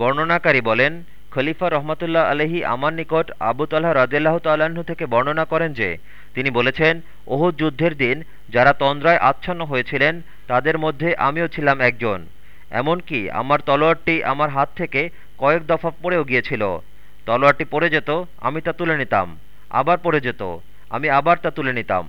বর্ণনাকারী বলেন, খলিফা রহমতুল্লাহ আলহি আমার নিকট আবু তাল্লাহ রাজিয়াল্লাহ তাল্লাহ্ন থেকে বর্ণনা করেন যে, তিনি বলেছেন ওহ যুদ্ধের দিন যারা তন্দ্রায় আচ্ছন্ন হয়েছিলেন, তাদের মধ্যে আমিও ছিলাম একজন। এমনকি আমার তলোয়ারটি আমার হাত থেকে কয়েক দফা পড়েও গিয়েছিল। তলোয়ারটি পড়ে যেত, আমি তা তুলে নিতাম। আবার পড়ে যেত, আমি আবার তা তুলে নিতাম।